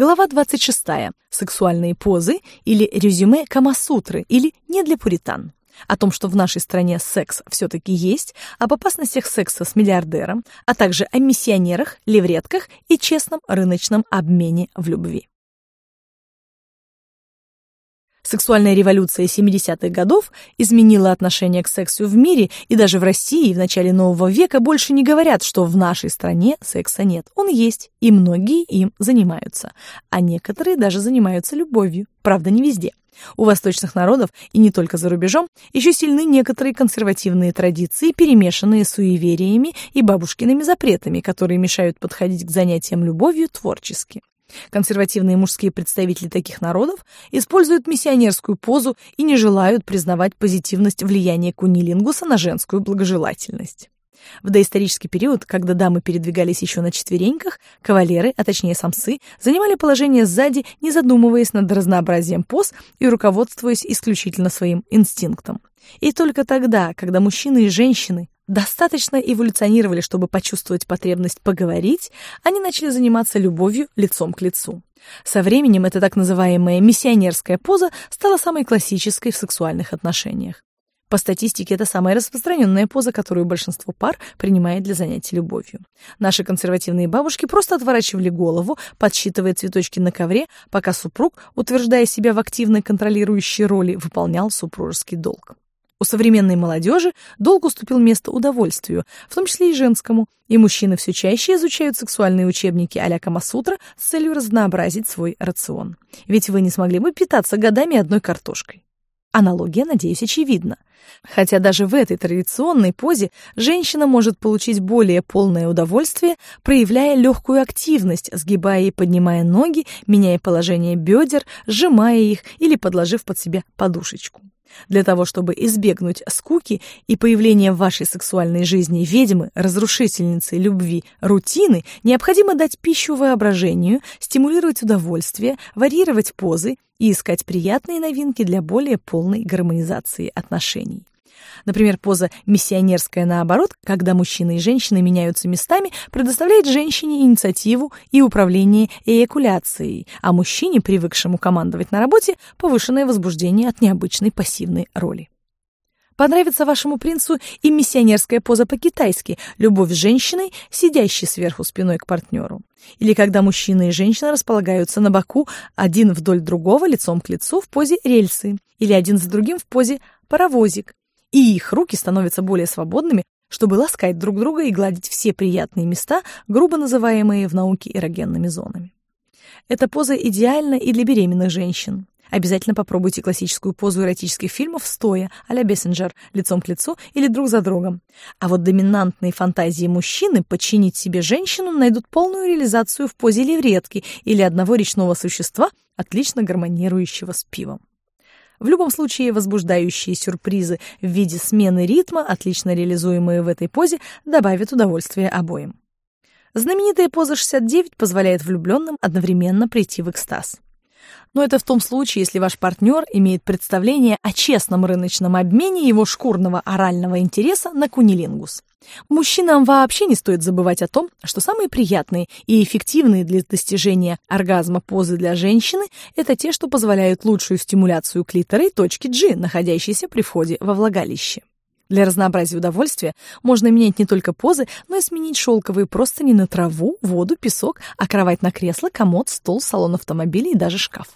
Глава 26. Сексуальные позы или резюме Камасутры или не для пуритан. О том, что в нашей стране секс все-таки есть, об опасностях секса с миллиардером, а также о миссионерах, левретках и честном рыночном обмене в любви. Сексуальная революция 70-х годов изменила отношение к сексу в мире, и даже в России в начале нового века больше не говорят, что в нашей стране секса нет. Он есть, и многие им занимаются. А некоторые даже занимаются любовью. Правда, не везде. У восточных народов, и не только за рубежом, еще сильны некоторые консервативные традиции, перемешанные с суевериями и бабушкиными запретами, которые мешают подходить к занятиям любовью творчески. Консервативные мужские представители таких народов используют миссионерскую позу и не желают признавать позитивность влияния кунилингуса на женскую благожелательность. В доисторический период, когда дамы передвигались еще на четвереньках, кавалеры, а точнее самцы, занимали положение сзади, не задумываясь над разнообразием поз и руководствуясь исключительно своим инстинктом. И только тогда, когда мужчины и женщины достаточно эволюционировали, чтобы почувствовать потребность поговорить, они начали заниматься любовью лицом к лицу. Со временем эта так называемая миссионерская поза стала самой классической в сексуальных отношениях. По статистике, это самая распространенная поза, которую большинство пар принимает для занятий любовью. Наши консервативные бабушки просто отворачивали голову, подсчитывая цветочки на ковре, пока супруг, утверждая себя в активной контролирующей роли, выполнял супружеский долг. У современной молодежи долг уступил место удовольствию, в том числе и женскому, и мужчины все чаще изучают сексуальные учебники а-ля Камасутра с целью разнообразить свой рацион. Ведь вы не смогли бы питаться годами одной картошкой. Аналогия, надеюсь, очевидна. Хотя даже в этой традиционной позе женщина может получить более полное удовольствие, проявляя легкую активность, сгибая и поднимая ноги, меняя положение бедер, сжимая их или подложив под себя подушечку. Для того, чтобы избегнуть скуки и появления в вашей сексуальной жизни ведьмы, разрушительницы любви, рутины, необходимо дать пищу воображению, стимулировать удовольствие, варьировать позы и искать приятные новинки для более полной гармонизации отношений. Например, поза «миссионерская наоборот», когда мужчины и женщины меняются местами, предоставляет женщине инициативу и управление эякуляцией, а мужчине, привыкшему командовать на работе, повышенное возбуждение от необычной пассивной роли. Понравится вашему принцу и миссионерская поза по-китайски «любовь с женщиной, сидящей сверху спиной к партнеру». Или когда мужчина и женщина располагаются на боку один вдоль другого лицом к лицу в позе рельсы, или один за другим в позе паровозик, и их руки становятся более свободными, чтобы ласкать друг друга и гладить все приятные места, грубо называемые в науке эрогенными зонами. Эта поза идеальна и для беременных женщин. Обязательно попробуйте классическую позу эротических фильмов стоя, а-ля Бессенджер, лицом к лицу или друг за другом. А вот доминантные фантазии мужчины подчинить себе женщину найдут полную реализацию в позе левретки или одного речного существа, отлично гармонирующего с пивом. В любом случае, возбуждающие сюрпризы в виде смены ритма, отлично реализуемые в этой позе, добавят удовольствия обоим. Знаменитая поза 69 позволяет влюбленным одновременно прийти в экстаз. Но это в том случае, если ваш партнер имеет представление о честном рыночном обмене его шкурного орального интереса на кунилингус. Мужчинам вообще не стоит забывать о том, что самые приятные и эффективные для достижения оргазма позы для женщины – это те, что позволяют лучшую стимуляцию клитора и точки G, находящейся при входе во влагалище. Для разнообразия удовольствия можно менять не только позы, но и сменить шелковые простыни на траву, воду, песок, а кровать на кресло, комод, стол, салон автомобиля и даже шкаф.